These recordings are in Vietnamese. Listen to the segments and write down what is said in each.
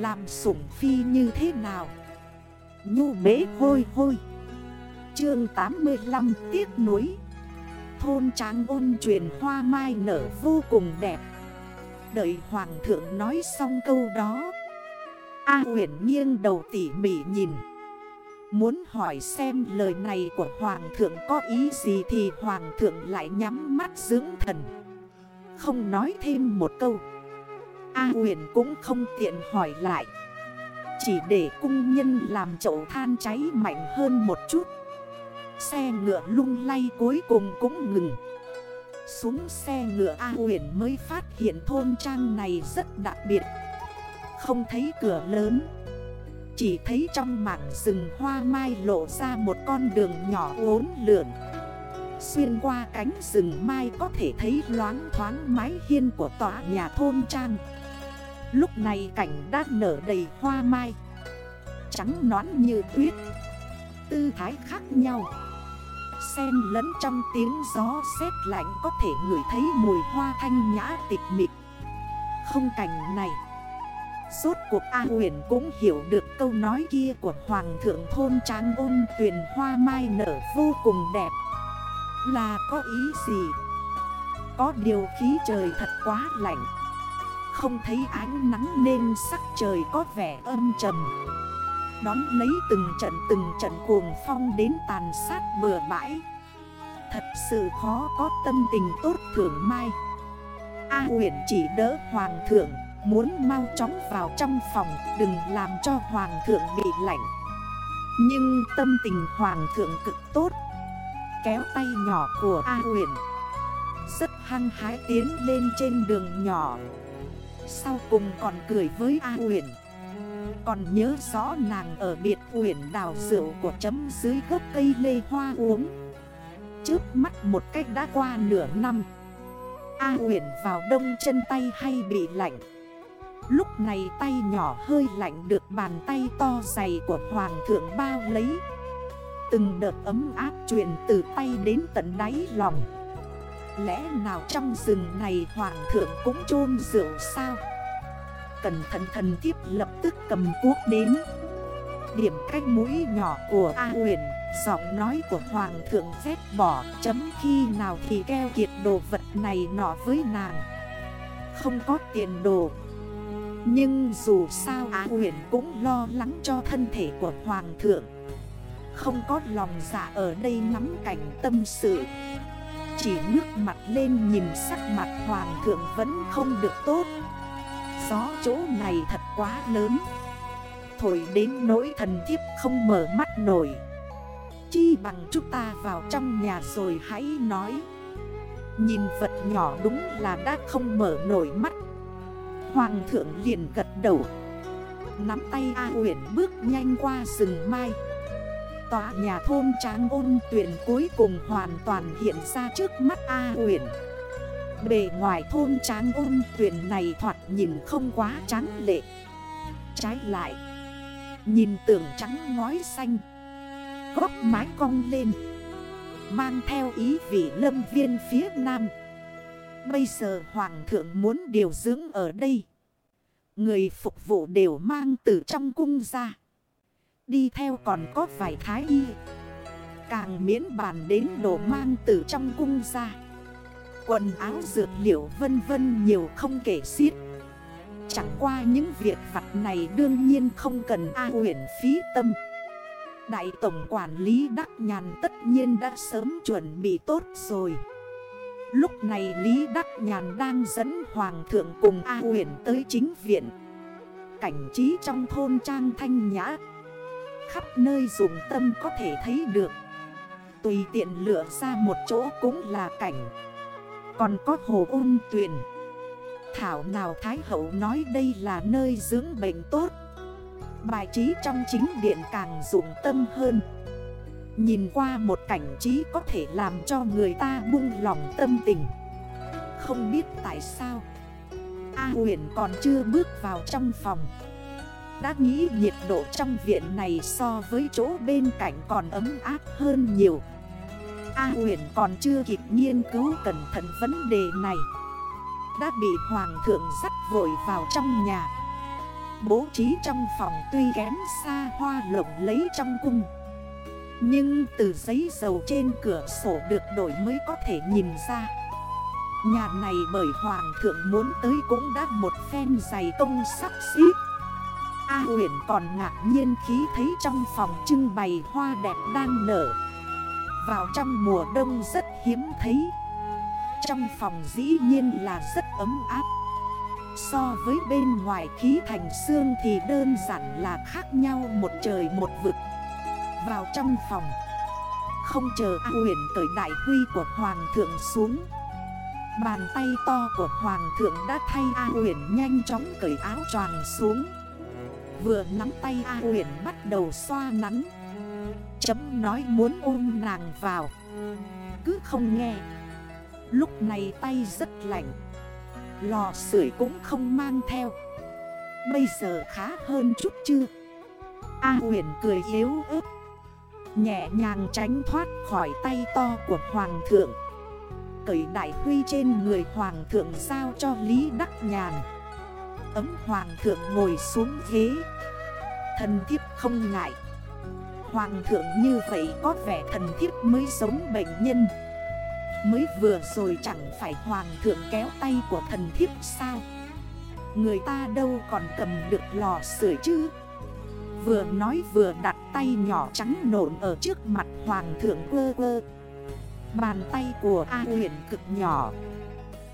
Làm sủng phi như thế nào? Nhu bế hôi hôi. Chương 85 tiếc núi Thôn tráng ôn truyền hoa mai nở vô cùng đẹp. Đợi hoàng thượng nói xong câu đó, A huyền nghiêng đầu tỉ mỉ nhìn. Muốn hỏi xem lời này của Hoàng thượng có ý gì thì Hoàng thượng lại nhắm mắt dưỡng thần. Không nói thêm một câu. A huyền cũng không tiện hỏi lại. Chỉ để cung nhân làm chậu than cháy mạnh hơn một chút. Xe ngựa lung lay cuối cùng cũng ngừng. Xuống xe ngựa A huyền mới phát hiện thôn trang này rất đặc biệt. Không thấy cửa lớn. Chỉ thấy trong mảng rừng hoa mai lộ ra một con đường nhỏ uốn lượn. Xuyên qua cánh rừng mai có thể thấy loáng thoáng mái hiên của tòa nhà thôn trang. Lúc này cảnh đã nở đầy hoa mai. Trắng nón như tuyết. Tư thái khác nhau. Xen lẫn trong tiếng gió sét lạnh có thể ngửi thấy mùi hoa thanh nhã tịch mịch. Không cảnh này. Rốt cuộc A huyền cũng hiểu được câu nói kia của Hoàng thượng thôn tráng ôn tuyền hoa mai nở vô cùng đẹp. Là có ý gì? Có điều khí trời thật quá lạnh. Không thấy ánh nắng nên sắc trời có vẻ âm trầm. Đón lấy từng trận từng trận cuồng phong đến tàn sát bừa bãi. Thật sự khó có tâm tình tốt thưởng mai. A huyện chỉ đỡ hoàng thượng, Muốn mau chóng vào trong phòng, Đừng làm cho hoàng thượng bị lạnh. Nhưng tâm tình hoàng thượng cực tốt. Kéo tay nhỏ của A huyện Rất hăng hái tiến lên trên đường nhỏ. Sau cùng còn cười với A huyền Còn nhớ rõ nàng ở biệt huyền đào rượu của chấm dưới gốc cây lê hoa uống. Trước mắt một cách đã qua nửa năm. A huyền vào đông chân tay hay bị lạnh. Lúc này tay nhỏ hơi lạnh được bàn tay to dày của hoàng thượng bao lấy. Từng đợt ấm áp truyền từ tay đến tận đáy lòng. Lẽ nào trong rừng này hoàng thượng cũng chôn rượu sao? Cẩn thận thần thiếp lập tức cầm cuốc đến. Điểm cách mũi nhỏ của A huyền, Giọng nói của hoàng thượng phép bỏ, Chấm khi nào thì keo kiệt đồ vật này nọ với nàng. Không có tiền đồ. Nhưng dù sao Á huyền cũng lo lắng cho thân thể của Hoàng thượng. Không có lòng dạ ở đây nắm cảnh tâm sự. Chỉ ngước mặt lên nhìn sắc mặt Hoàng thượng vẫn không được tốt. Gió chỗ này thật quá lớn. Thổi đến nỗi thần thiếp không mở mắt nổi. Chi bằng chúng ta vào trong nhà rồi hãy nói. Nhìn vật nhỏ đúng là đã không mở nổi mắt. Hoàng thượng liền gật đầu. Nắm tay A Huyền bước nhanh qua rừng mai. Tòa nhà thôn tráng ôn tuyển cuối cùng hoàn toàn hiện ra trước mắt A Huyền Bề ngoài thôn tráng ôn tuyển này thoạt nhìn không quá trắng lệ Trái lại, Nhìn tưởng trắng ngói xanh, Góc mái cong lên, Mang theo ý vị lâm viên phía nam Bây giờ hoàng thượng muốn điều dưỡng ở đây. Người phục vụ đều mang từ trong cung ra. Đi theo còn có vài thái y. Càng miễn bàn đến đồ mang từ trong cung ra. Quần áo dược liệu vân vân nhiều không kể xiết. Chẳng qua những việc vặt này đương nhiên không cần A huyền phí tâm. Đại tổng quản lý Đắc Nhàn tất nhiên đã sớm chuẩn bị tốt rồi. Lúc này Lý Đắc Nhàn đang dẫn Hoàng thượng cùng A huyền tới chính viện Cảnh trí trong thôn trang thanh nhã Khắp nơi dùng tâm có thể thấy được. Tùy tiện lựa ra một chỗ cũng là cảnh. Còn có hồ ôn tuyển Thảo nào Thái Hậu nói đây là nơi dưỡng bệnh tốt. Bài trí trong chính điện càng dụng tâm hơn. Nhìn qua một cảnh trí có thể làm cho người ta buông lòng tâm tình. Không biết tại sao, A huyền còn chưa bước vào trong phòng. Đã nghĩ nhiệt độ trong viện này so với chỗ bên cạnh còn ấm áp hơn nhiều. A huyền còn chưa kịp nghiên cứu cẩn thận vấn đề này. Đã bị hoàng thượng dắt vội vào trong nhà. Bố trí trong phòng tuy kém xa hoa lộng lấy trong cung. Nhưng từ giấy dầu trên cửa sổ được đổi mới có thể nhìn ra. Nhà này bởi hoàng thượng muốn tới cũng đã một phen dày công sắp xếp A Uyển còn ngạc nhiên khí thấy trong phòng trưng bày hoa đẹp đang nở. Vào trong mùa đông rất hiếm thấy. Trong phòng dĩ nhiên là rất ấm áp. So với bên ngoài khí thành xương thì đơn giản là khác nhau một trời một vực. Vào trong phòng, Không chờ A Uyển tới đại huy của Hoàng thượng xuống. Bàn tay to của Hoàng thượng đã thay A Uyển nhanh chóng cởi áo choàng xuống. Vừa nắm tay A huyền bắt đầu xoa nắn. Chấm nói muốn ôm nàng vào. Cứ không nghe. Lúc này tay rất lạnh. Lò sưởi cũng không mang theo. Bây giờ khá hơn chút chưa A huyền cười yếu ớt. Nhẹ nhàng tránh thoát khỏi tay to của Hoàng thượng. Cởi đại huy trên người Hoàng thượng sao cho Lý Đắc Nhàn ấm hoàng thượng ngồi xuống ghế. Thần thiếp không ngại. Hoàng thượng như vậy có vẻ thần thiếp mới giống bệnh nhân. Mới vừa rồi chẳng phải hoàng thượng kéo tay của thần thiếp sao? Người ta đâu còn cầm được lò sưởi chứ? Vừa nói vừa đặt tay nhỏ trắng nộn ở trước mặt hoàng thượng quơ quơ. Bàn tay của A huyền cực nhỏ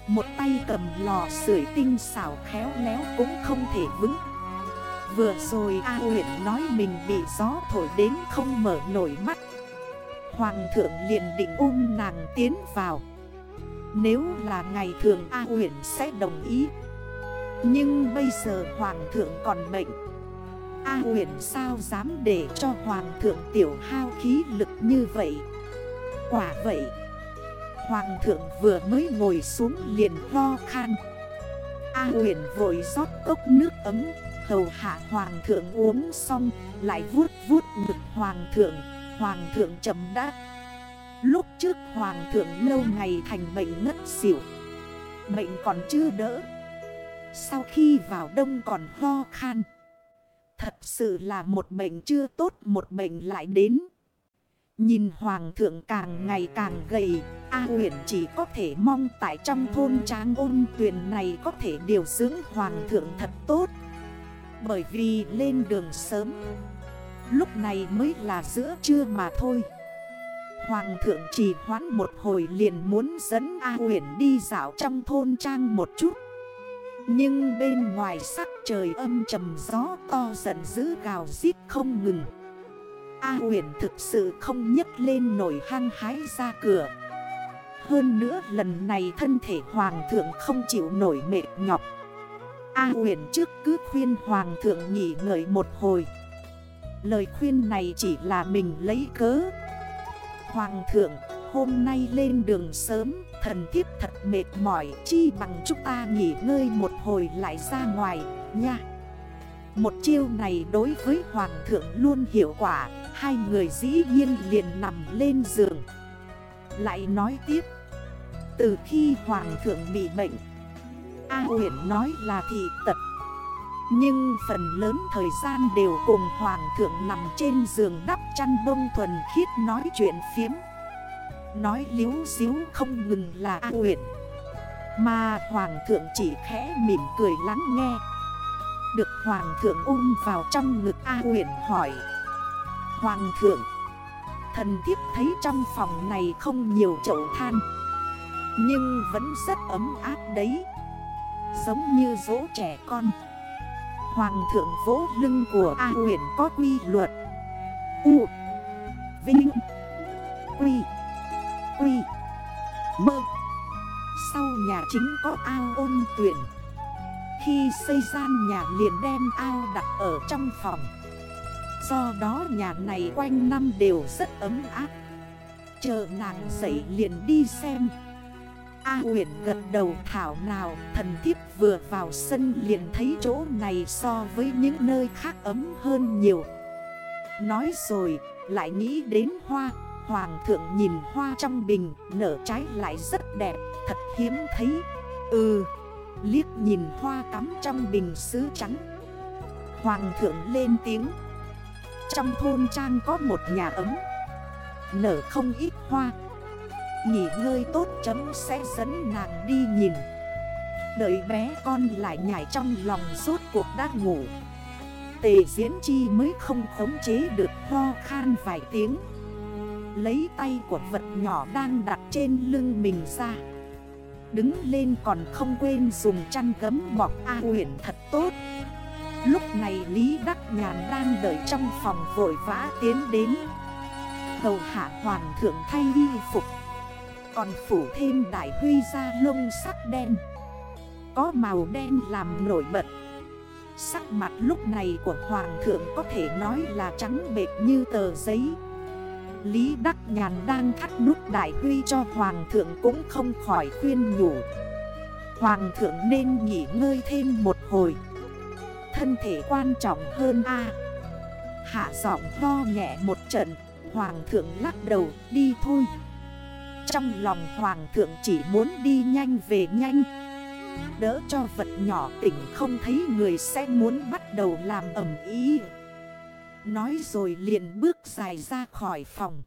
một tay cầm lò sưởi tinh xảo khéo léo cũng không thể vững. Vừa rồi A huyện nói mình bị gió thổi đến không mở nổi mắt. Hoàng thượng liền định ôm nàng tiến vào. Nếu là ngày thường A huyện sẽ đồng ý. Nhưng bây giờ Hoàng thượng còn bệnh A huyện sao dám để cho Hoàng thượng tiểu hao khí lực như vậy? Quả vậy Hoàng thượng vừa mới ngồi xuống liền ho khan. A huyền vội rót cốc nước ấm. Hầu hạ hoàng thượng uống xong, Lại vuốt vuốt ngực hoàng thượng. Hoàng thượng chấm đát Lúc trước hoàng thượng lâu ngày thành bệnh ngất xỉu. Bệnh còn chưa đỡ. Sau khi vào đông còn ho khan. Thật sự là một bệnh chưa tốt, Một bệnh lại đến. Nhìn hoàng thượng càng ngày càng gầy, A huyện chỉ có thể mong tại trong thôn tráng ôn tuyển này có thể điều dưỡng hoàng thượng thật tốt. Bởi vì lên đường sớm, Lúc này mới là giữa trưa mà thôi. Hoàng thượng chỉ hoãn một hồi liền muốn dẫn A huyện đi dạo trong thôn trang một chút. Nhưng bên ngoài sắc trời âm trầm gió to giận dữ gào giết không ngừng. A huyền thực sự không nhấc lên nổi hăng hái ra cửa. Hơn nữa lần này thân thể hoàng thượng không chịu nổi mệt nhọc. A huyền trước cứ khuyên hoàng thượng nghỉ ngợi một hồi. Lời khuyên này chỉ là mình lấy cớ. Hoàng thượng, hôm nay lên đường sớm, Thần thiếp thật mệt mỏi, Chi bằng chúng ta nghỉ ngơi một hồi lại ra ngoài, nha. Một chiêu này đối với hoàng thượng luôn hiệu quả. Hai người dĩ nhiên liền nằm lên giường. Lại nói tiếp. Từ khi hoàng thượng bị bệnh, A huyện nói là thị tật. Nhưng phần lớn thời gian đều cùng hoàng thượng nằm trên giường đắp chăn bông thuần khiết nói chuyện phiếm. Nói liếu xíu không ngừng là A huyện Mà hoàng thượng chỉ khẽ mỉm cười lắng nghe. Được hoàng thượng ôm vào trong ngực A huyền hỏi. Hoàng thượng, Thần thiếp thấy trong phòng này không nhiều chậu than, Nhưng vẫn rất ấm áp đấy. Giống như dỗ trẻ con. Hoàng thượng vỗ lưng của A huyền có quy luật. U, Vinh, Quy Quy, Mơ. Sau nhà chính có ao ôn tuyển. Khi xây gian nhà liền đem ao đặt ở trong phòng. Do đó nhà này quanh năm đều rất ấm áp. Chờ nàng dậy liền đi xem. A huyền gật đầu thảo nào, Thần thiếp vừa vào sân liền thấy chỗ này so với những nơi khác ấm hơn nhiều. Nói rồi, lại nghĩ đến hoa. Hoàng thượng nhìn hoa trong bình, nở trái lại rất đẹp, Thật hiếm thấy. Ừ Liếc nhìn hoa cắm trong bình sứ trắng. Hoàng thượng lên tiếng. Trong thôn trang có một nhà ấm. Nở không ít hoa. Nghỉ ngơi tốt chấm sẽ dẫn nàng đi nhìn. Đợi bé con lại nhảy trong lòng suốt cuộc đã ngủ. Tề diễn chi mới không khống chế được ho khan vài tiếng. Lấy tay của vật nhỏ đang đặt trên lưng mình ra. Đứng lên còn không quên dùng chăn gấm bọc A huyền thật tốt. Lúc này Lý Đắc Nhàn đang đợi trong phòng vội vã tiến đến. Hầu hạ hoàng thượng thay y phục, Còn phủ thêm đại huy ra lông sắc đen. Có màu đen làm nổi bật. Sắc mặt lúc này của hoàng thượng có thể nói là trắng bệt như tờ giấy. Lý Đắc Nhàn đang thắt nút đại huy cho Hoàng thượng cũng không khỏi khuyên nhủ. Hoàng thượng nên nghỉ ngơi thêm một hồi. Thân thể quan trọng hơn a. Hạ giọng lo nhẹ một trận, Hoàng thượng lắc đầu, đi thôi. Trong lòng Hoàng thượng chỉ muốn đi nhanh về nhanh. Đỡ cho vật nhỏ tỉnh không thấy người sẽ muốn bắt đầu làm ẩm ý Nói rồi liền bước dài ra khỏi phòng.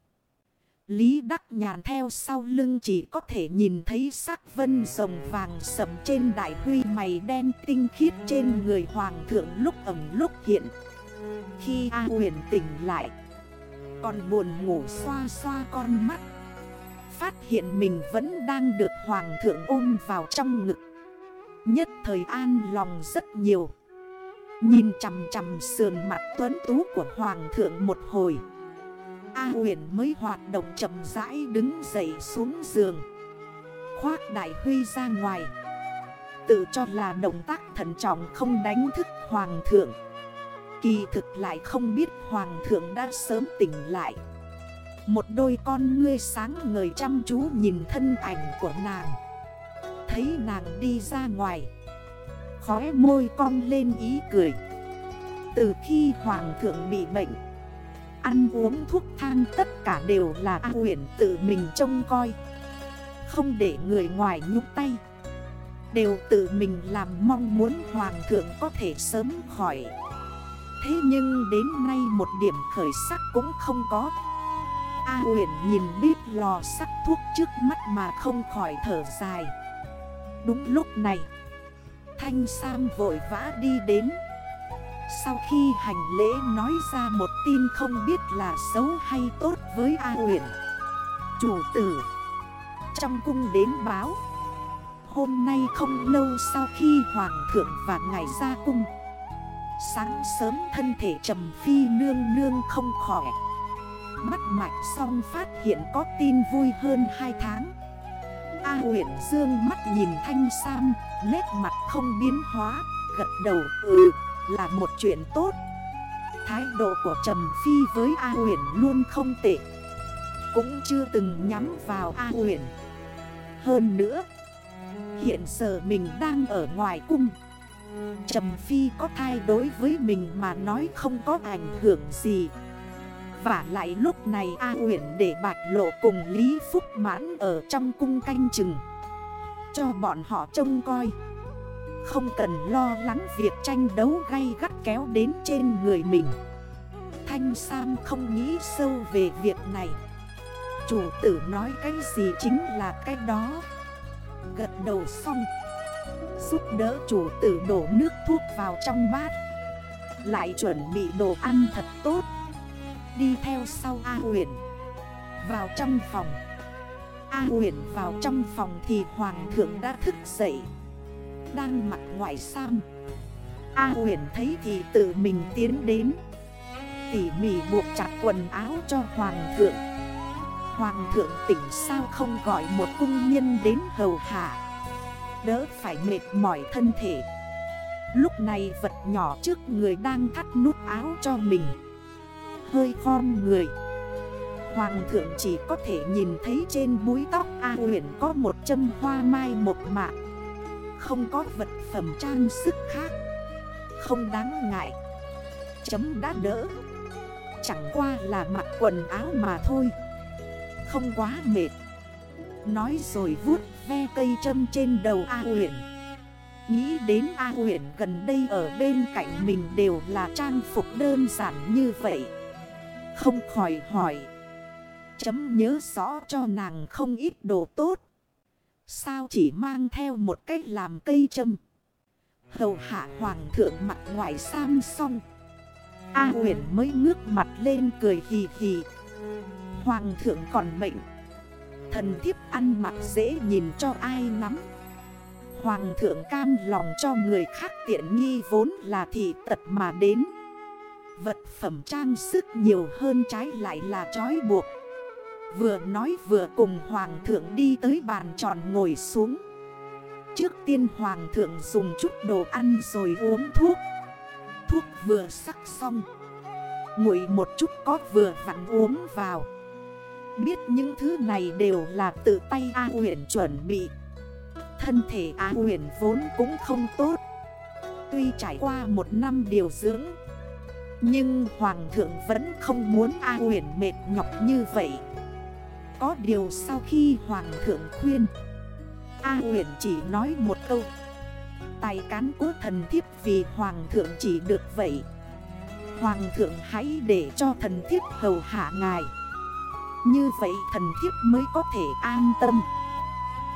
Lý Đắc Nhàn theo sau lưng chỉ có thể nhìn thấy sắc vân rồng vàng sầm trên đại huy mày đen tinh khiết trên người hoàng thượng lúc ẩm lúc hiện. Khi A huyền tỉnh lại, còn buồn ngủ xoa xoa con mắt. Phát hiện mình vẫn đang được hoàng thượng ôm vào trong ngực. Nhất thời an lòng rất nhiều. Nhìn chằm chằm sườn mặt tuấn tú của hoàng thượng một hồi. A huyền mới hoạt động chậm rãi đứng dậy xuống giường. Khoác đại huy ra ngoài. Tự cho là động tác thận trọng không đánh thức hoàng thượng. Kỳ thực lại không biết hoàng thượng đã sớm tỉnh lại. Một đôi con ngươi sáng ngời chăm chú nhìn thân ảnh của nàng. Thấy nàng đi ra ngoài. Khóe môi cong lên ý cười. Từ khi hoàng thượng bị bệnh Ăn uống thuốc thang tất cả đều là A huyền tự mình trông coi. Không để người ngoài nhúc tay, Đều tự mình làm mong muốn hoàng thượng có thể sớm khỏi. Thế nhưng đến nay một điểm khởi sắc cũng không có. A huyền nhìn biết lò sắc thuốc trước mắt mà không khỏi thở dài. Đúng lúc này Thanh Sam vội vã đi đến. Sau khi hành lễ nói ra một tin không biết là xấu hay tốt với A huyền Chủ tử, Trong cung đến báo, Hôm nay không lâu sau khi Hoàng thượng và ngài ra cung, Sáng sớm thân thể trầm phi nương nương không khỏi Mắt mạch xong phát hiện có tin vui hơn 2 tháng. A huyện dương mắt nhìn thanh sam, Nét mặt không biến hóa, Gật đầu ừ là một chuyện tốt. Thái độ của Trầm Phi với A huyền luôn không tệ. Cũng chưa từng nhắm vào A huyền Hơn nữa, Hiện giờ mình đang ở ngoài cung. Trầm Phi có thay đối với mình mà nói không có ảnh hưởng gì và lại lúc này A uyển để bạch lộ cùng Lý Phúc mãn ở trong cung canh chừng. Cho bọn họ trông coi. Không cần lo lắng việc tranh đấu gay gắt kéo đến trên người mình. Thanh Sam không nghĩ sâu về việc này. Chủ tử nói cái gì chính là cái đó. Gật đầu xong. Giúp đỡ chủ tử đổ nước thuốc vào trong bát. Lại chuẩn bị đồ ăn thật tốt. Đi theo sau A huyền. Vào trong phòng. A huyền vào trong phòng thì hoàng thượng đã thức dậy. Đang mặc ngoại sam. A huyền thấy thì tự mình tiến đến. Tỉ mỉ buộc chặt quần áo cho hoàng thượng. Hoàng thượng tỉnh sao không gọi một cung nhân đến hầu hạ. Đỡ phải mệt mỏi thân thể. Lúc này vật nhỏ trước người đang thắt nút áo cho mình hơi khom người. Hoàng thượng chỉ có thể nhìn thấy trên búi tóc A huyện có một châm hoa mai một mạ Không có vật phẩm trang sức khác. Không đáng ngại. Chấm đã đỡ. Chẳng qua là mặc quần áo mà thôi. Không quá mệt. Nói rồi vuốt ve cây châm trên đầu A huyện Nghĩ đến A huyện gần đây ở bên cạnh mình đều là trang phục đơn giản như vậy. Không khỏi hỏi. Chấm nhớ rõ cho nàng không ít đồ tốt. Sao chỉ mang theo một cách làm cây châm? Hầu hạ hoàng thượng mặt ngoài sam xong A huyền mới ngước mặt lên cười hì hì. Hoàng thượng còn mệnh. Thần thiếp ăn mặc dễ nhìn cho ai nắm. Hoàng thượng cam lòng cho người khác tiện nghi vốn là thị tật mà đến. Vật phẩm trang sức nhiều hơn trái lại là trói buộc. Vừa nói vừa cùng hoàng thượng đi tới bàn tròn ngồi xuống. Trước tiên hoàng thượng dùng chút đồ ăn rồi uống thuốc. Thuốc vừa sắc xong. Ngụy một chút có vừa vặn uống vào. Biết những thứ này đều là tự tay A huyền chuẩn bị. Thân thể A huyền vốn cũng không tốt. Tuy trải qua một năm điều dưỡng nhưng Hoàng thượng vẫn không muốn A huyền mệt nhọc như vậy. Có điều sau khi Hoàng thượng khuyên, A huyền chỉ nói một câu. Tài cán của thần thiếp vì Hoàng thượng chỉ được vậy. Hoàng thượng hãy để cho thần thiếp hầu hạ ngài. Như vậy thần thiếp mới có thể an tâm.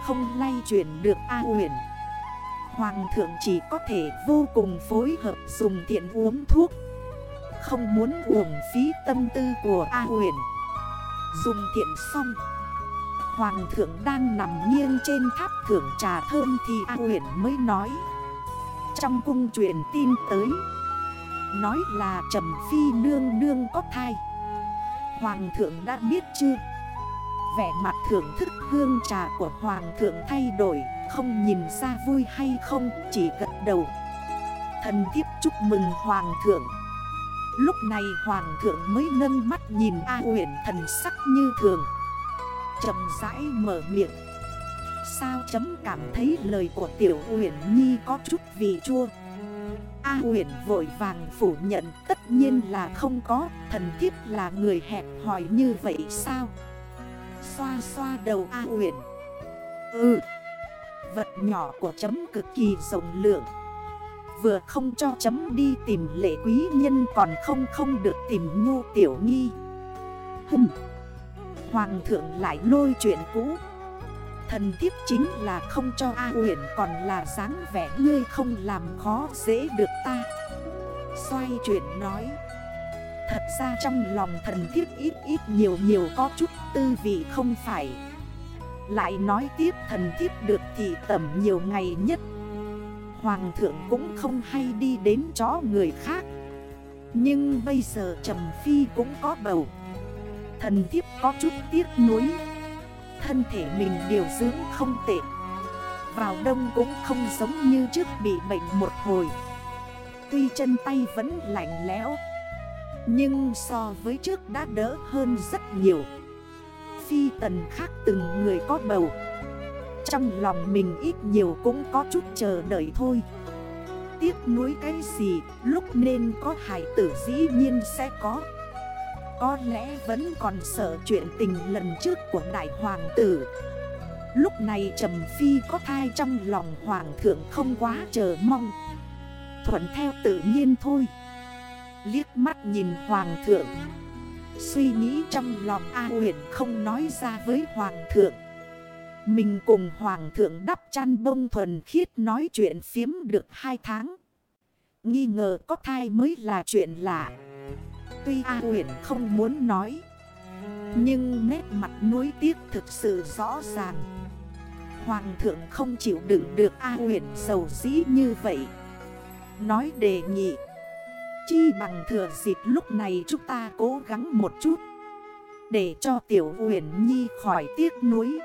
Không lay chuyển được A huyền Hoàng thượng chỉ có thể vô cùng phối hợp dùng thiện uống thuốc. Không muốn uổng phí tâm tư của A huyền. Dùng thiện xong, Hoàng thượng đang nằm nghiêng trên tháp thưởng trà thơm thì A huyền mới nói. Trong cung truyền tin tới, Nói là Trầm Phi nương nương có thai. Hoàng thượng đã biết chưa? Vẻ mặt thưởng thức hương trà của Hoàng thượng thay đổi, Không nhìn ra vui hay không, Chỉ gật đầu. Thần thiếp chúc mừng Hoàng thượng. Lúc này Hoàng thượng mới nâng mắt nhìn A huyện thần sắc như thường. Chầm rãi mở miệng. Sao chấm cảm thấy lời của tiểu huyện nhi có chút vì chua? A huyện vội vàng phủ nhận, tất nhiên là không có, Thần thiếp là người hẹp hỏi như vậy sao? Xoa xoa đầu A huyện Ừ. Vật nhỏ của chấm cực kỳ rộng lượng. Vừa không cho chấm đi tìm lệ quý nhân Còn không không được tìm nhu tiểu nghi. Hừm. Hoàng thượng lại lôi chuyện cũ. Thần thiếp chính là không cho A huyền còn là dáng vẻ ngươi không làm khó dễ được ta. Xoay chuyện nói. Thật ra trong lòng thần thiếp ít ít nhiều nhiều có chút tư vị không phải. Lại nói tiếp thần thiếp được thì tầm nhiều ngày nhất Hoàng thượng cũng không hay đi đến chó người khác. Nhưng bây giờ Trầm Phi cũng có bầu. Thần thiếp có chút tiếc nuối. Thân thể mình điều dưỡng không tệ. Vào đông cũng không giống như trước bị bệnh một hồi. Tuy chân tay vẫn lạnh lẽo, Nhưng so với trước đã đỡ hơn rất nhiều. Phi tần khác từng người có bầu. Trong lòng mình ít nhiều cũng có chút chờ đợi thôi. Tiếc nuối cái gì, lúc nên có hải tử dĩ nhiên sẽ có. Có lẽ vẫn còn sợ chuyện tình lần trước của đại hoàng tử. Lúc này Trầm Phi có thai trong lòng hoàng thượng không quá chờ mong. Thuận theo tự nhiên thôi. Liếc mắt nhìn hoàng thượng. Suy nghĩ trong lòng A huyện không nói ra với hoàng thượng. Mình cùng hoàng thượng đắp chăn bông thuần khiết nói chuyện phiếm được hai tháng. Nghi ngờ có thai mới là chuyện lạ. Tuy A huyền không muốn nói, Nhưng nét mặt nuối tiếc thực sự rõ ràng. Hoàng thượng không chịu đựng được A huyền sầu dĩ như vậy. Nói đề nghị, Chi bằng thừa dịp lúc này chúng ta cố gắng một chút, Để cho tiểu huyền nhi khỏi tiếc nuối.